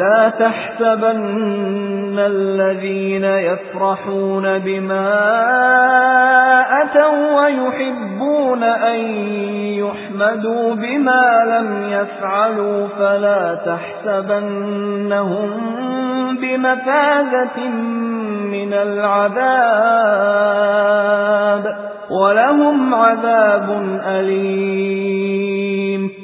لا تحسبن الذين يفرحون بما أتوا ويحبون أن يحمدوا بما لم يفعلوا فلا تحسبنهم بمفازة من العذاب ولهم عذاب أليم.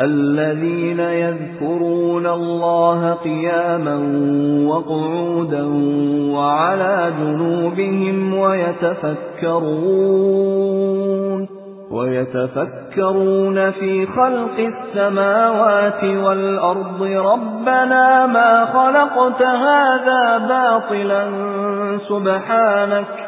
الذين يذكرون الله قياما وقعودا وعلى جنوبهم ويتفكرون ويتفكرون في خلق السماوات والأرض. ربنا ما خلقت هذا باطلا سبحانك